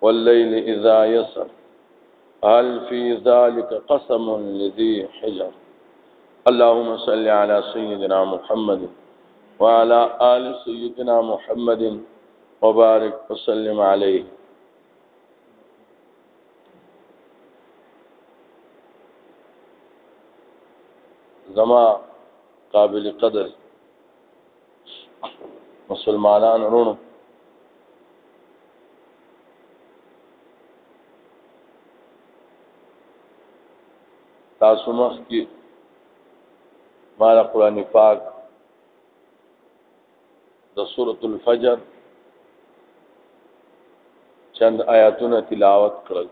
والليل إذا يسر هل في ذلك قسم لذي حجر اللهم صل على سيدنا محمد وعلى آل سيدنا محمد وبارك وسلم عليه زما قابل قدر مسلمانان ورونو تاسو مخ کې مال قران پاک د سورۃ الفجر چند آیاتونه تلاوت کړل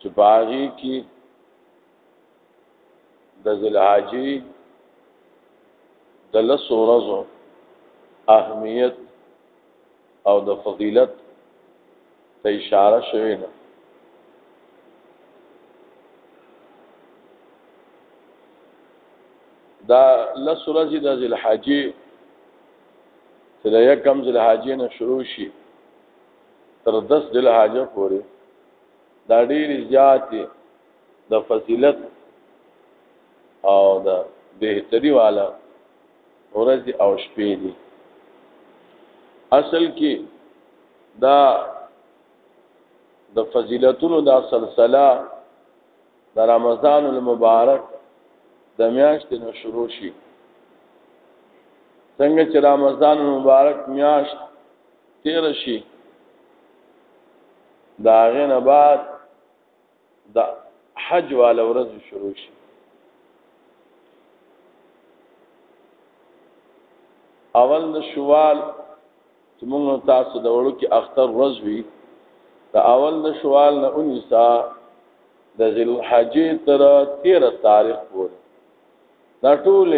چې باغی کې د ذلحاجی د لس ورځو اهمیت او د فضیلت ته اشاره شوې ده دا لس ورځې د ذلحاجی چې د یکم ذلحاجی نه شروع شي تر 10 ذل حاجه پورې دا ډېر زیات د فضیلت او د بهتري والا ورځ او شپې دي اصل کې دا د فضیلتونو دا سلسله د رمضان المبارک د میاشتې نو شروع شي څنګه چې رمضان المبارک میاشت تیر شي دا غنه بعد د حج والا ورځ شروع شي اول د شوال چې موږ تاسو د وړو کې اختر ورځ وی د اول د شوال نه 19 د ذل حج تر 13 تاریخ پورې دا ټول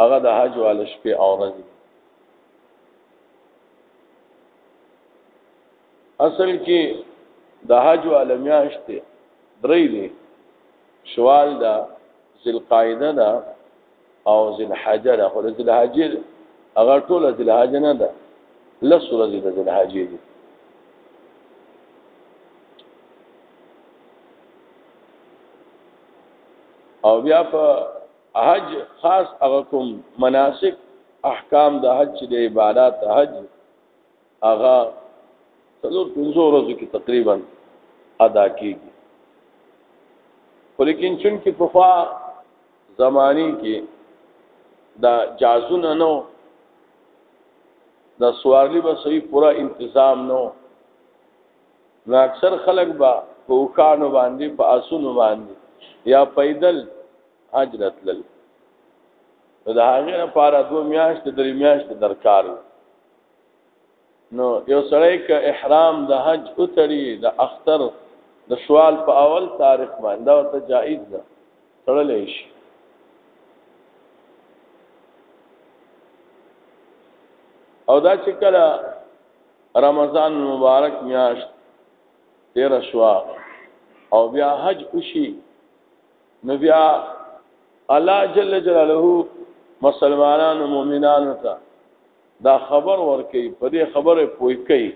هغه د حج وال شپې اورځي اصل کې د حج عالمیاشت درې دي شوال دا ذل قاعده دا او ذل حجه دا خو ذل حجه هغه ټول ذل حجه نه ده لس ورځې د ذل حجه دي او بیا په حج خاص هغه کوم مناسک احکام د حج چې د عبادت حج هغه څلور پنځو ورځو کې تقریبا ادا کیږي خو لیکن چون کې په خوا زمانی کې دا جازونه نو دا سوارلی به صحیح پورا انتظام نو نو اکثر خلک به په اوښانو باندې په اسونو باندې یا پیدل حج راتلل نو د هغې لپاره دوه میاشتې درې میاشتې درکار وي نو یو سړی که احرام د حج وتړي د اختر د شوال په اول تاریخ باندې دا ورته جایز ده تړلی شي او دا چې کله رمضان مبارک میاشت تیر شوا او بیا حج وشي نو بیا الله جل جلاله مسلمانانو مؤمنانو ته دا خبر ورکي په دې خبره پوي کوي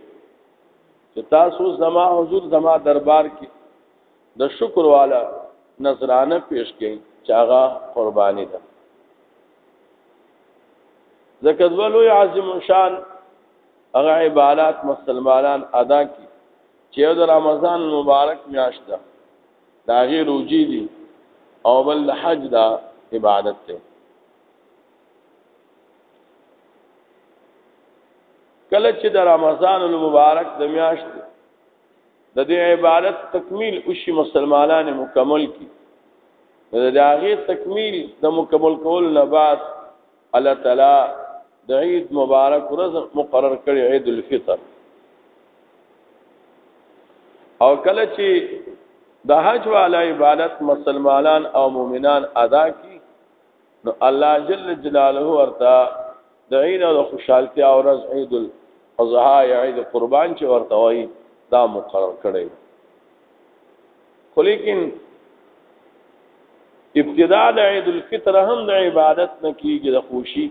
چې تاسو زما حضور زما دربار کې د شکر والا نظرانه پیش کړي چې هغه قرباني ده زکه ولوی عظیم شان هغه عبادت مسلمانان ادا کی چې د رمضان مبارک میاشت ده دا غي روجي دي او بل حج دا عبادت ده کله چې د رمضان المبارک د میاشت د دې عبادت تکمیل وشي مسلمانان مکمل کی د داغه تکمیل د مکمل کول نه بعد الله تعالی د عید مبارک ورځ مقرر کړی عید الفطر او کله چې د حج والا عبادت مسلمانان او مؤمنان ادا کی نو الله جل جلاله ورته د عید او خوشحالتیا ورځ عید الاضحی عید قربان چې ورته وایي دا مقرر کړی خو لیکن ابتدا د عید الفطر هم د عبادت نه کیږي د خوشي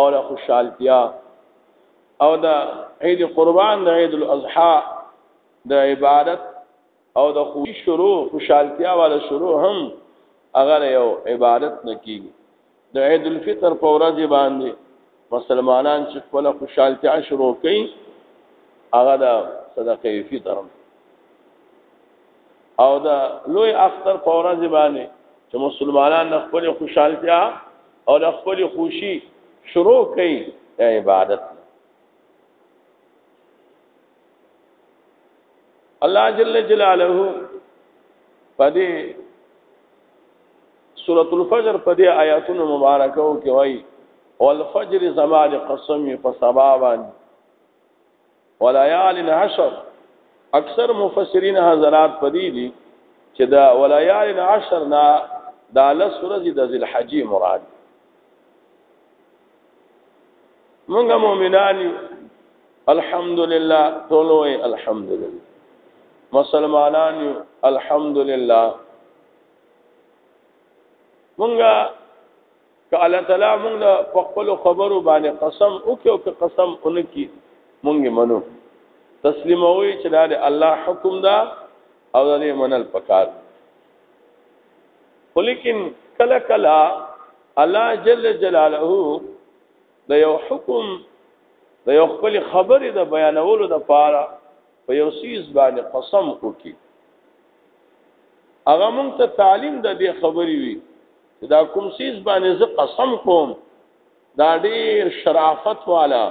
او د خوشحالتیا او د عید قربان د عید الاضحى د عبادت او د خوشي شروع خوشحالتیا والا شروع هم هغه یو عبادت نه کیږي د عید الفطر په ورځ باندې مسلمانان چې خپل خوشحالتیا شروع کړي هغه د صدقې فطر او دا لوی اختر په ورځ باندې چې مسلمانان خپل خوشحالتیا او خپل خوشي شروع کړي عبادت الله جل جلاله پدې سورۃ الفجر پدې آیاتونو مبارکاو کې وایي والفجر زمان قسم په سبا باندې وليال عشر اکثر مفسرین حضرات پدې دي چې دا وليال عشر نه دا لس ورځې د ذل حجې مراد مونږه مؤمنان یو الحمدلله ټول وای الحمدلله مسلمانان یو الحمدلله مونږه که الله تعالی مونږ په خپل خبرو باندې قسم وکړو که قسم اونکی مونږ منو تسلیم وای چې دا الله حکم دا او دا منل پکار دی ولیکن کله کله الله جل جلاله د یو حکم د یو خپل خبرې د بیانولو د پاره په یو سیز باندې قسم وکي هغه مونږ ته تعلیم د دې خبرې وي چې دا کوم سیز باندې زه قسم کوم دا ډیر شرافت والا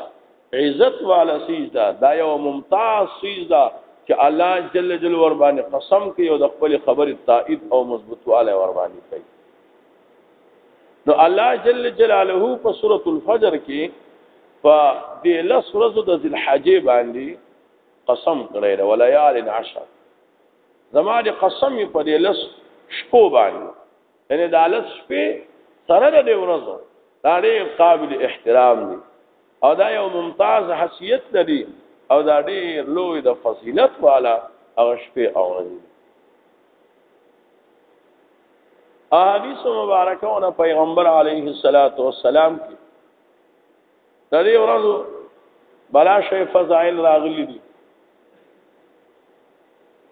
عزت والا سیز دا دا یو ممتاز سیز دا چې الله جل جلاله ور باندې قسم کوي او د خپل خبرې تایید او مضبوطواله ور باندې کوي نو الله جل جلاله په سورۃ الفجر کې په دې لس ورځو د ذل حجې باندې قسم کړی دی وليال عشر زما دې قسم په دې لس شپو باندې یعنی دا لس شپې سره د دې ورځو دا ډېر قابل احترام دي او دا یو ممتاز حیثیت لري او دا ډېر لوی د فضیلت والا هغه شپې او ورځې احادیث مبارکه او پیغمبر علیه الصلاۃ والسلام کې د دې ورځو بلا شی فضائل راغلي دي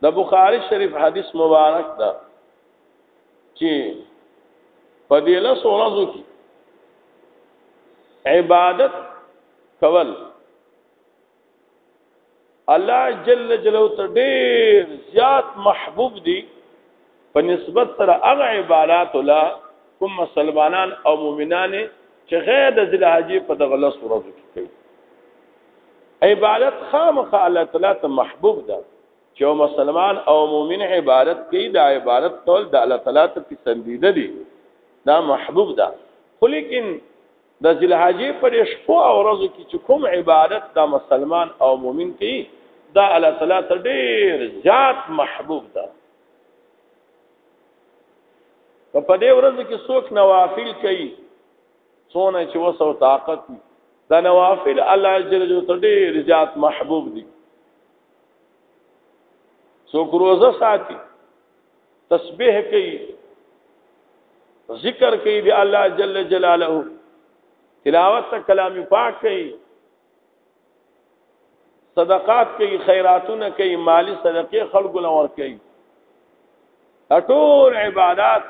د بخاری شریف حدیث مبارک ده چې په دې لس ورځو کې عبادت کول الله جل جلاله ته ډېر زیات محبوب دي په نسبت سره هغه عبادت ولا کوم مسلمانان او مؤمنان چې غیر د ذل حاجی په دغه لس ورځو کې کوي عبادت خامخ الله تعالی ته محبوب ده چې مسلمان او مؤمن عبادت کوي دا عبادت کول د الله تعالی ته پسندیده دي دا محبوب ده خو لیکن د ذلحجې پر شپو او ورځو کې چې کوم عبادت دا مسلمان او مؤمن کوي دا الله تعالی ته ډیر زیات محبوب ده په دې ورځ کې څوک نوافل کوي څونه چې وسو طاقت دا نوافل الله جل جلاله ته ډیر زیات محبوب دي څوک روزه ساتي تسبیح کوي ذکر کوي د الله جل جلاله تلاوت ته کلام پاک کوي صدقات کوي خیراتونه کوي مالی صدقې خلکو لور کوي ټول عبادت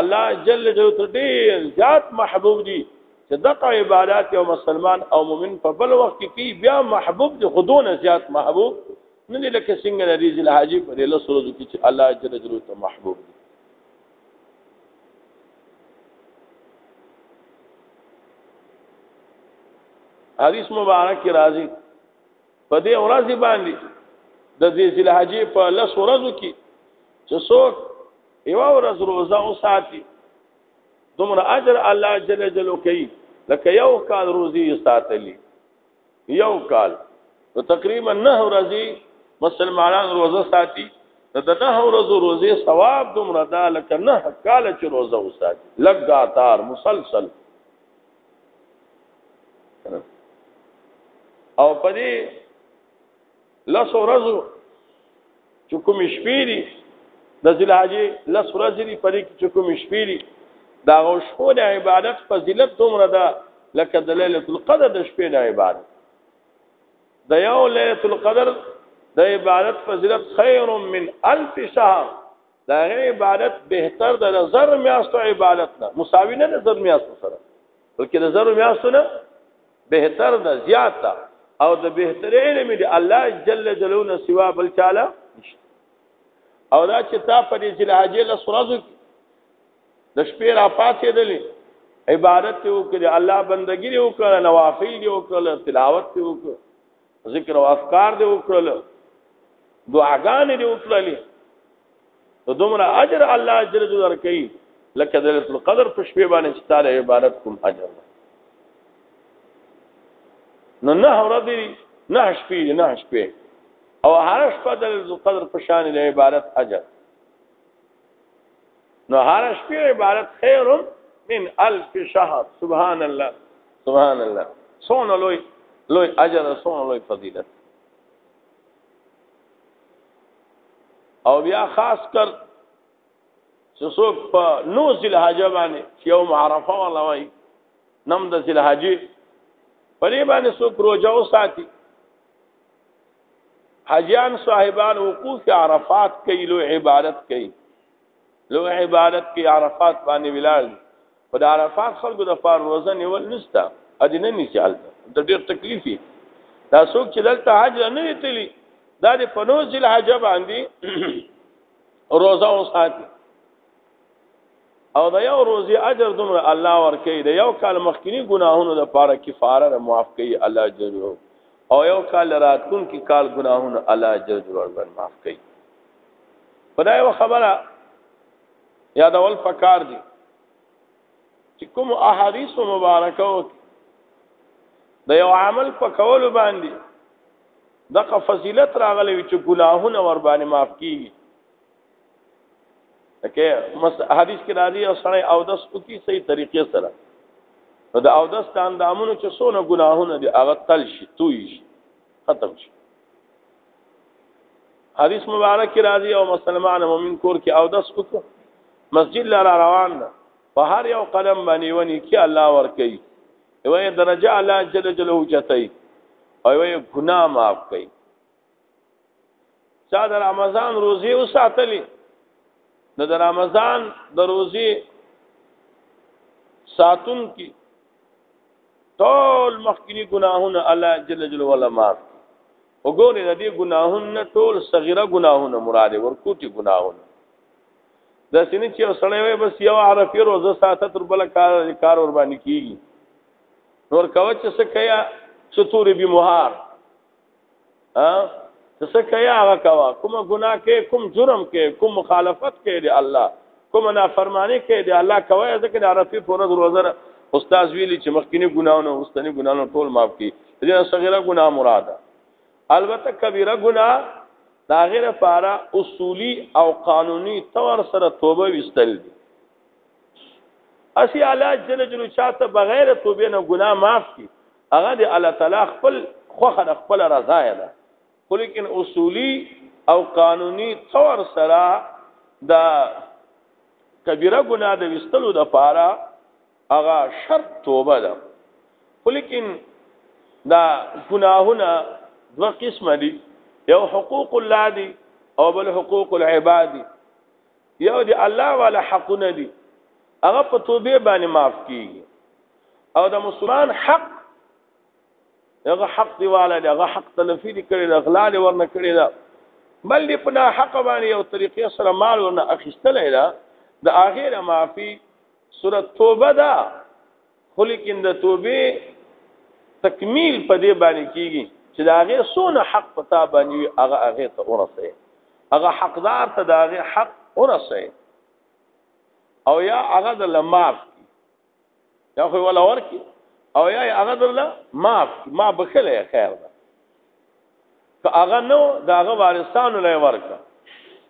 الله جل جلاله ډیر زیات محبوب دي چې دغه عبادت یو مسلمان او مؤمن په بل وخت کې بیا محبوب دي خودونه زیات محبوب نه دي لکه څنګه د ریز الحاجی په له سره د چې الله جل جلاله ته محبوب دي حدیث مبارک کی راضی په دې ورځ باندې د دې ذلحجې په لس ورځو کې چې څوک یو ورځ روزه او ساتي دومره اجر الله جل جلاله کوي لکه یو کال روزي ساتلی یو کال نو تقریبا نه ورځي مسلمانان روزه ساتي نو د نه ورځو روزي ثواب دومره ده لکه نه کال چې روزه وساتي لګاتار مسلسل او په دې لس ورځو چې کوم شپې دي د ذلحجې لس ورځې دي په دې کې چې کوم شپې دي دا غو شپو د عبادت فضیلت دومره ده لکه د ليله القدر د شپې د عبادت د یو ليله القدر د عبادت فضیلت خیر من الف شهر دا عبادت بهتر ده د زر میاشتو عبادت نه مساوي نه ده زر میاشتو سره بلکې د زر میاشتو نه بهتر ده زیات ده او د بهتري علم دی الله جل جلاله نه سوا بل چاله نشته او دا چې تا په دې ذلحجې له سرزو د شپې را پاتې دلې عبادت وکړي الله بندګي وکړه نوافل وکړه تلاوت وکړه ذکر او اذکار دې وکړل دعاګانې دې وکړلې نو دومره اجر الله جل جلاله درکې لکه د ليله القدر په شپه باندې چې تعالی عبادت کوم اجر نو نه ورځ نه شپې نه شپې او هر شپه د ليله القدر په شان د عبادت اجر نو هر شپه عبارت خیر من الف شهر سبحان الله سبحان الله سون لوی لوی اجر سون لوی فضیلت او بیا خاص کر چې څوک په نو ذل حج باندې چې یو معرفه ولا وای نم د ذل حج پرې باندې څوک روزه وساتي حجان صاحبان وقوف عرفات کوي لو عبادت کوي لو عبادت کوي عرفات باندې ولال په د عرفات خلکو د فار روزه نیول نشته اجي نه نشال ته ډېر تکلیفي دا څوک چې دلته حج نه ویتلی دا د فنوز الحج باندې روزه او ساتي او د یو روزي اجر دومره الله ورکي د یو کال مخکینی ګناهونو د پاره کفاره را معاف کوي الله جل او یو کال راتلون کې کال ګناهونو الله جل وربن معاف کوي خدای و خبره یادول پکار دي چې کوم احادیث مبارکه او د یو عمل په کول باندې دغه فضیلت راغلی چې ګناهونه ور باندې معاف کیږي کې مس حدیث کې راځي او سړی او دس او کی صحیح طریقې سره نو د او دس د اندامونو چې سونه ګناهونه دي هغه تل شي توي شي ختم شي حدیث مبارک کې راځي او مسلمان مؤمن کور کې او دس وکړه مسجد لاره روان ده په هر یو قدم باندې ونی کې الله ور کوي یوه درجه الله جل جلاله چتای او یوه ګناه معاف کوي چا د رمضان روزي وساتلې نو د رمضان د روزي ساتون کې ټول مخکینی ګناهونه الله جل جلاله ولا معاف وګوره د دې ګناهونه ټول صغیره ګناهونه مراد ورکوټي ګناهونه د سینې چې سړی وي بس یو عرفي روزه ساته تر بل کار کار ور باندې کیږي نور کوي چې څه کیا ستوري به مهار ها څه کوي هغه کوا کوم ګناه کې کوم جرم کې کوم مخالفت کې دی الله کوم نافرمانی کې دی الله کوي ځکه د عرفي پورز روزنه استاد ویلي چې مخکینی ګناونه اوستنی ګناونه ټول معاف کړي دغه صغیره ګناه مراده البته کبیره ګناه دا غیر فاره اصولی او قانوني تور سره توبه وستل دي اسی علاج جل جلو چاته بغیر توبې نه ګناه معاف کی هغه د الله تعالی خپل خوخه د خپل رضا ده خو لیکن اصولی او قانوني طور سره د کبیره ګناه د وستلو د پاره هغه شرط توبه ده خو لیکن دا ګناهونه دوه قسم دي یو حقوق الله دي او بل حقوق العباد دي یو دی الله والا حقونه دي هغه په توبه باندې معاف کیږي او د مسلمان حق هغه حق دی والا دی هغه حق تلفی دی کړی دا غلا دی ورنه کړی دا بل دی په نه حق باندې یو طریقې سره مال ورنه اخیستل دا د اخر معافي سورۃ توبه ده خو لیکن د توبې تکمیل په دې باندې کیږي چې دا هغه سونه حق پتا باندې وي هغه هغه ته ورسه هغه حقدار ته دا هغه حق ورسه او یا هغه د لماف یا خو ولا ورکی او یا هغه د لماف ما بخله خیر ده که هغه نو دا هغه وارثانو لای ورکا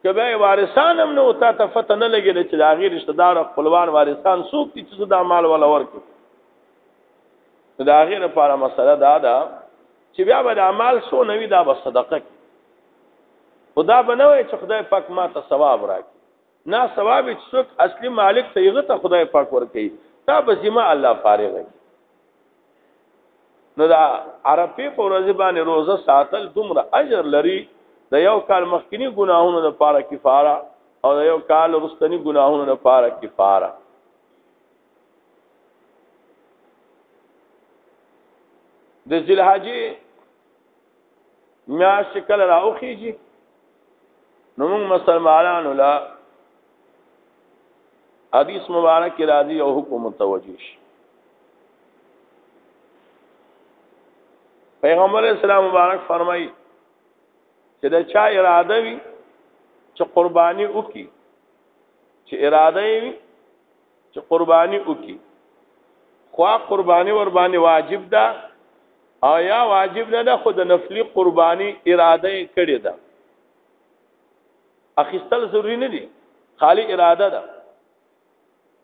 که به وارثان هم نو تا ته فتح نه لګی چې دا غیر رشتہ دار خپلوان وارثان څوک دي چې دا مال ولا ورکړي دا غیر لپاره مسله دا ده چې بیا به د اعمال سو نوي دا به صدقه خدا بنوي چې خدای پاک ما ته ثواب راکړي نه ثواب چې څوک اصلي مالک ته یغه ته خدای پاک ورکي تا به ذمہ الله فارغ کی نو دا عرفه په ورځ باندې روزه ساتل دومره اجر لري د یو کال مخکنی ګناهونو لپاره کفاره او د یو کال وروستنی ګناهونو لپاره کفاره د ذلحجې میاش کله راوخیږي نو موږ مسلمانانو لا حدیث مبارک کې راځي او حکم متوجه شي پیغمبر اسلام مبارک فرمایي چې دا چا اراده وي چې قرباني وکي چې اراده وي چې قرباني وکي خوا قرباني ور باندې واجب ده او یا واجب نه ده خو د نفلی قرباني اراده کړې ده اخیستل ضروری نه دي خالی اراده ده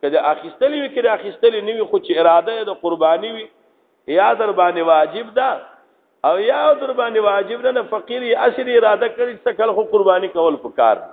کله اخیستل وی کړي اخیستل نه وی خو چې اراده د قرباني وي یا در باندې واجب ده او یا در باندې واجب ده نه فقیر یې اصلي اراده کړی چې کله خو قرباني کول پکار دی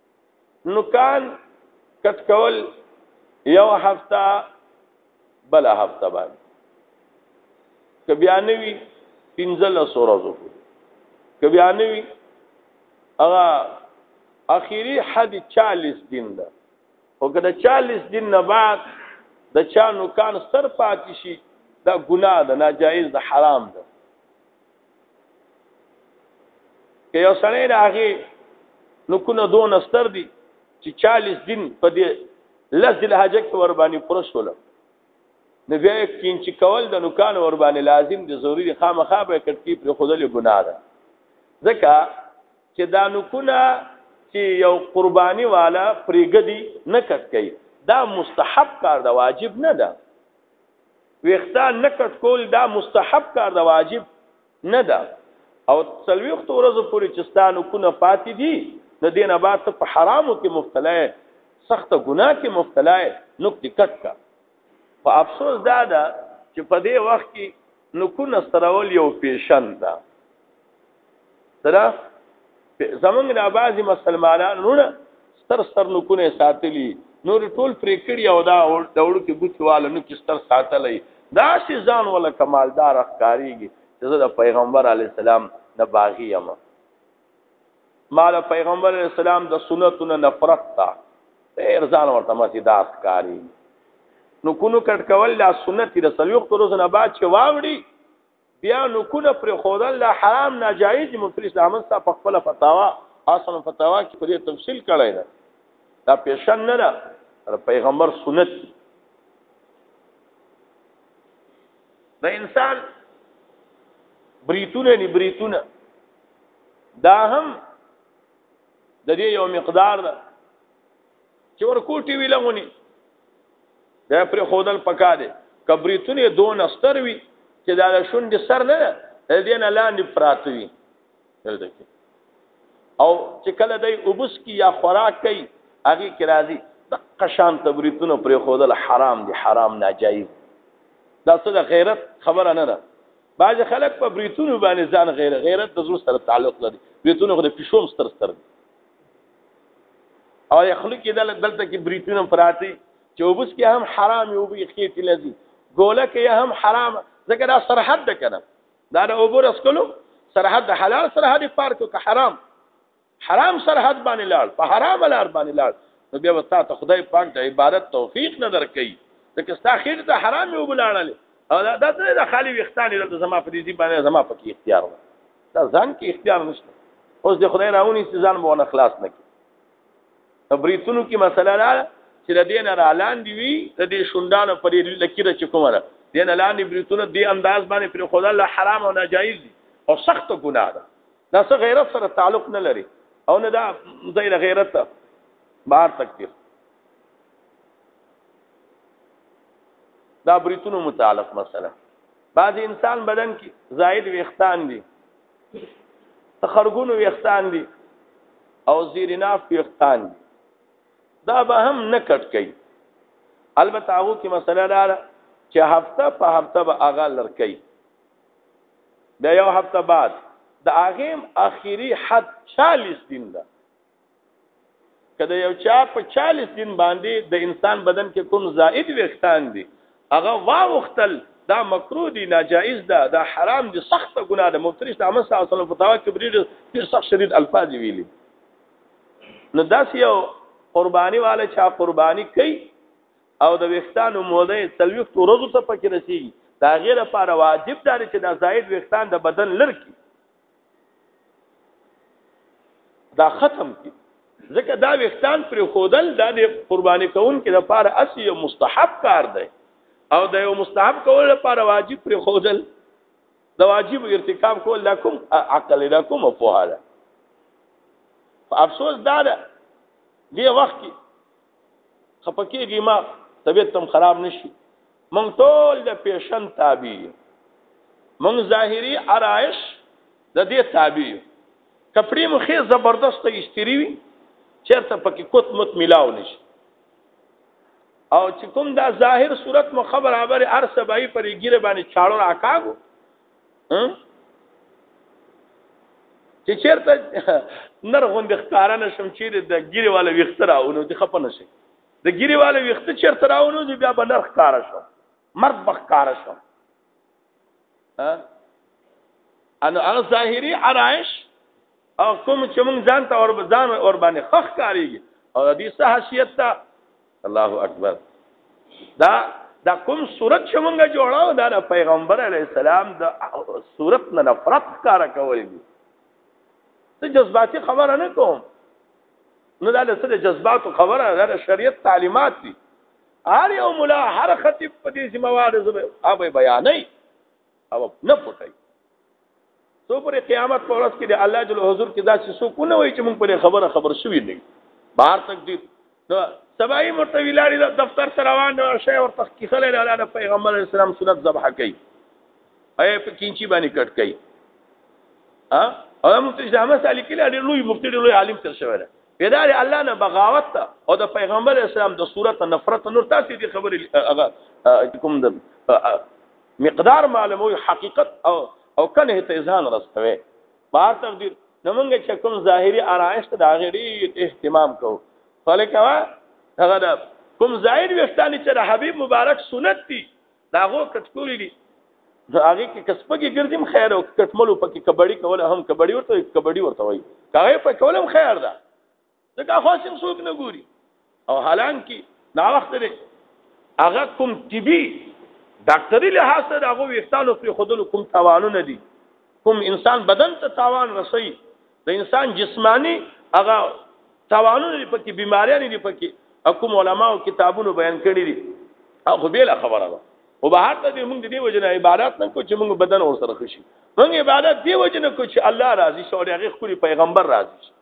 نوکان کټ کول یو هفته بل هفته باندې که بیا نوی پنځل سورزو که بیا نوی هغه اخیری حد 40 دین ده او که د 40 دین نه بعد د چا نوکان ستر پاتې شي دا ګناه ده ناجایز ده حرام ده که یو سړی د هغې نکونه دون ستر دي چې چالیس دین په دې لس دل حاجه کې ور باندې پوره شول نو بیا یې کینچي کول د نکان ور باندې لازم دي ضروري دي خامخا به کټکی پر خودلې ګناه ده ځکه چې دا نکونه چې یو قرباني والا پرېګدي نه کټ کوي دا مستحب کار ده واجب نه ده ویختان نه کټ کول دا مستحب کار دا واجب نه ده او څلويخت ورځو پورې چې ستانو کو نه پاتې دي نو دینه بعد ته په حرامو کې مبتلا یې سخت ګناه کې مبتلا یې نو ټکټ کا په افسوس دا ده چې په دې وخت کې نو کو نه سترول یو پیشن ده دا زمونږ نه بعضی مسلمانانو نه ستر ستر نکونه ساتلی نور ټول پرې کړی او دا دور کې بوتواله نو کې ستر ساتلی دا شي ځان ولا کمالدار ښکاریږي چې زه د پیغمبر علی السلام نه باغی یم مال پیغمبر علی السلام د سنتونو نفرت تا ډیر ځان ورته مسی دا ښکاری نو کونو کټ کول لا سنت رسول یو تر اوسه نه بعد چې واوړي بیا نکونه پر خودل لا حرام ناجایز مفلس احمد صاحب په خپل فتاوا اصل فتاوا کې په دې تفصیل کړی دا دا پیشن نه نه پیغمبر سنت دا انسان بریتونه نه بریتونه دا هم د دې یو مقدار ده چې ورکوټي وی لغونی دا پر خودل پکا دی کبریتونه دون استر وی چې دا د شوند سر نه ده دینه لاندې پراته وی دلته کې او چې کله دای وبس کی یا خوراک کوي هغه کې راځي د قشان تبریتونه پر خودل حرام دي حرام ناجایز دا څه د غیرت خبره نه ده بعض خلک په بریتونو باندې ځان غیر غیرت د زړه سره تعلق لري بریتونه خو د پښوم ستر ستر دي او یخلو کې دل دلته کې بریتونه پراتی چې وبس کې هم حرام یو به خېټ لذي ګوله کې هم حرام ځکه دا سرحد ده کنه دا د اوبو رسکلو سرحد د حلال سرحد پار کو که حرام حرام سرحد باندې لاړ په حرام لار باندې لاړ نو بیا وتا ته خدای پاک د عبارت توفیق نه درکې ځکه ستا خېټ ته حرام یو بلاړل او دا د خالی وختانی د زما په دې باندې زما په کې اختیار و دا ځان کې اختیار نشته اوس د خدای راونی چې ځان مو نه خلاص نه کی تبریتونو کې مسله را چې د دین را لاندې وی د دې شوندانو پرې لکیره چې کومه ده دین لاندې بریتونه دې انداز باندې پر خدای له حرام او ناجایز دي او سخت ګناه ده دا څه غیرت سره تعلق نه لري او نه دا زې غیرت بار تکبیر دا بریتونو متعلق مسله بعض انسان بدن کې زائد ویختان دي خرګونو ویختان دي او زیرناف ویختان دي دا به هم نه کټ کوي البته هغه کې مسله دا ده چې هفته په هفته به اغا لړکې د یو هفته بعد د اغیم اخیری حد 40 دین ده کله یو چا په 40 دین باندې د انسان بدن کې کوم زائد وختان دي هغه واوختل دا مکروه دي ناجایز ده دا حرام دي سخت ګناه ده مفترش ده امس اصل فتاوا کبری ډیر سخت شدید الفاظ ویلي نو داس یو قرباني والے چا قرباني کوي او د وختانو موده تلويخ ورځو ته پکې رسیږي دا غیر لپاره واجب ده چې دا زائد وختان د بدن لرکی دا ختم کی ځکه دا وختان پر خودل دا د قرباني کون کې د پاره اصلي یو مستحب کار دی او د یو مستحب کول لپاره واجب پر خودل د واجب ارتکاب کول دا کوم عقل دا کوم په حاله افسوس دا ده دی وخت کې خپکیږي ما طبیعت تم خراب نشي مونږ ټول د پیشن تابع مونږ ظاهري آرایش د دې تابع کپڑے مو خې زبردست استری وي چیرته پکې کوت مت ملاو نشي او چې کوم دا ظاهر صورت مو خبر اوره ارسبای پرې ګیره باندې چاړو راکاګو چې چیرته نر غوند ښکارا نشم چې د ګیره والا ویخت راونو د خپ نه شي د ګیره والا ویخت چیرته راونو چې بیا بنر ښکارا شو مرد بخکارا شو ها انو هغه ظاهري عرائش او کوم چې موږ ځان ته اور ځان اور باندې خخ کاریږي او دې صحیحیت ته الله اکبر دا دا کوم صورت چې مونږه جوړاو دا د پیغمبر علی السلام د صورت نه نفرت کار کول دي څه جذباتي خبره نه کوم نو دا له سره جذباتو خبره دا د شریعت تعلیمات دي هر یو مولا هر خطیب په دې ذمہ وار زبه اوبه بیانې او نه پټي څو پر قیامت پر ورځ کې د الله جل حضور کې داسې څوک نه وي چې موږ په خبره خبر شوي نه بهر تقدیر نو سبای مرته ویلاری د دفتر سره روان دی شی ورته کې خلل الله د پیغمبر اسلام سنت ذبح کوي اي په کینچی باندې کټ کوي ها او مفتی جامع سالی کې لري لوی مفتی لوی عالم تر شوی دی پیدا دی الله نه بغاوت ته او د پیغمبر اسلام د صورت نفرت نور تاسو دې خبرې هغه کوم د مقدار معلوموي حقیقت او او کنه ته ځان رسوي په تقدیر نمونږ چې کوم ظاهري آرایشت د هغه ډیر اهتمام کو فلکوا هغه دا کوم ظاهر وستانی چې د حبیب مبارک سنت دي دا غو کټکولې دي هغه کې کسبګي ګرځم خیر او کټملو پکې کبډي کوله هم کبډي ورته کبډي ورته وای هغه په کولم خیر ده ځکه خو سم څوک نه ګوري او حالانکه دا وخت دی هغه کوم طبي ډاکټري لحاظ سره هغه ویښتانو پر خودلو کوم تاوانونه دي کوم انسان بدن ته تاوان رسي د انسان جسمانی هغه تاوانونه لري پکې بیماریاں لري پکې حکم علما او کتابونو بیان کړی دي هغه به لا خبره ده او به هر دې موږ دې وجنه عبارت نه کو چې موږ بدن اور سره خوشي موږ عبارت دې وجنه کو چې الله راضي شو او هغه خوري پیغمبر راضي شو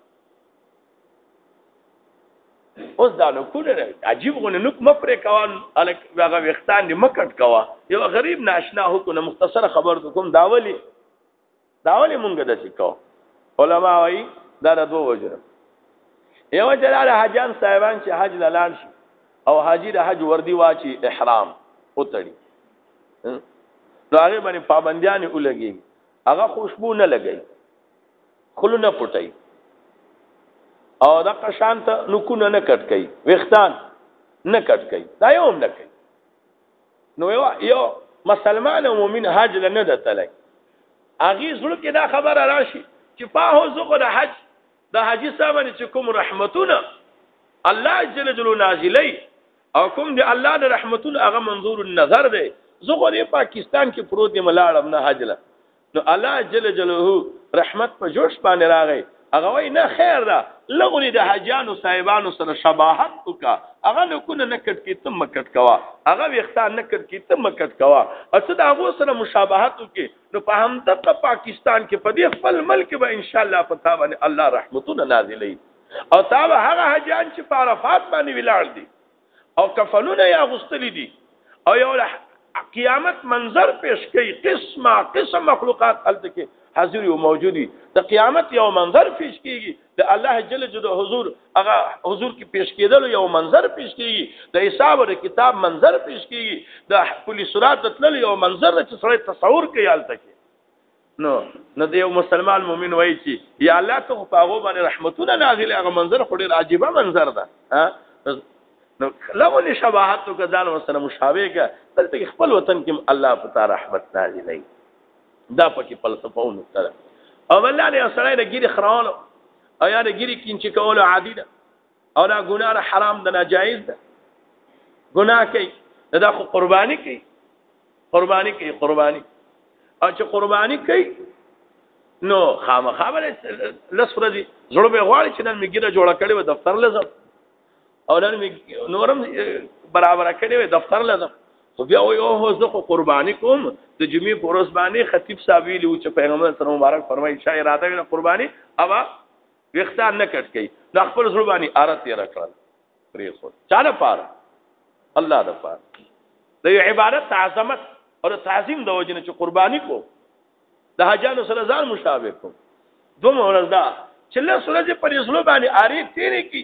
اوس دا نو کول نه عجیب غو نه کوم پر کوان الک هغه وختان دې مکټ کوا یو غریب ناشنا هو کو نه مختصر خبر کوم داولی داولی مونږ د څه کو علما وای دا د دوه وجره یو جلال حاجان صاحبان چې حج لاله شي او حاجی د حج وردی واچي احرام وتړي نو هغه باندې پابندیان ولګي هغه خوشبو نه لګي خلونه پټي او د قشان ته نکونه نه کټ کوي وختان نه کټ کوي دا یو هم نه کوي نو یو یو مسلمان او مؤمن حج لنه ده تلای اغي زړه کې دا خبره راشي چې په هو زغه د حج د حاجی صاحب باندې چې کوم رحمتونه الله جل جلاله نازلې او کوم دی الله د رحمتونو هغه منظور النظر دی زه خو دې پاکستان کې پروت دی ملاړم نه حج له نو الله جل جلاله رحمت په جوش باندې راغی هغه وای نه خیر ده لغونی د حاجانو صاحبانو سره شباهت وکا هغه نو کو نه کټ کی تم کټ کوا هغه وختان نه کټ کی تم کټ کوا اڅ دا غو سره مشابهت وکي نو په هم د پاکستان کې په دې خپل ملک به ان شاء الله پتا باندې الله رحمتونه نازلې او تا هغه حاجان چې په عرفات باندې ولاړ دي او کفنونه یې اغوستلي دي او یو قیامت منظر پیش کوي قسمه قسم مخلوقات هلته کې حاضر او موجود دي د قیامت یو منظر پیش کیږي د الله جل جلاله حضور هغه حضور کې پیش کېدل یو منظر پیش کیږي د حساب او کتاب منظر پیش کیږي د پولیس رات تل یو منظر چې سره تصور کوي هلته کې نو نو د یو مسلمان مؤمن وایي چې یا الله ته په هغه باندې رحمتونه نازل هغه منظر خو ډیر عجیبه منظر ده ها نو لغونی شباهت کو ځان وسره مشابه کا دلته خپل وطن کې الله پتا رحمت نازل نه دا پکې فلسفه او نقطه ده او بل نه سره د ګیری خرانو او یا د ګیری کینچ کولو عادي ده او دا ګناه ده حرام ده ناجایز ده ګناه کوي دا خو قرباني کوي قرباني کوي قرباني او چې قرباني کوي نو خامخا بل لس ورځې زړه به غواړي چې نن میګیره جوړه کړې و دفتر لزم او نن نورم برابر کړې و دفتر لزم خو بیا وایي او هو زه خو قرباني کوم د جمعې پر ورځ باندې خطیب صاحب ویلي و چې پیغمبر سره مبارک فرمایي شای اراده وینه قرباني او وختان نه کټ کوي د خپل زړه باندې ارت یې راکړل پرې خو چا نه پاره الله د پاره د یو عبادت عظمت او د تعظیم د وجنه چې قرباني کو د حجانو سره ځان مشابه کو دوه ورځ دا چې له سورځ پر زړه باندې اری تیرې کی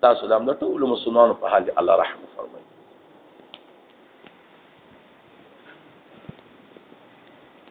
تاسو د امر ټول مسلمانانو په حال الله رحم فرمایي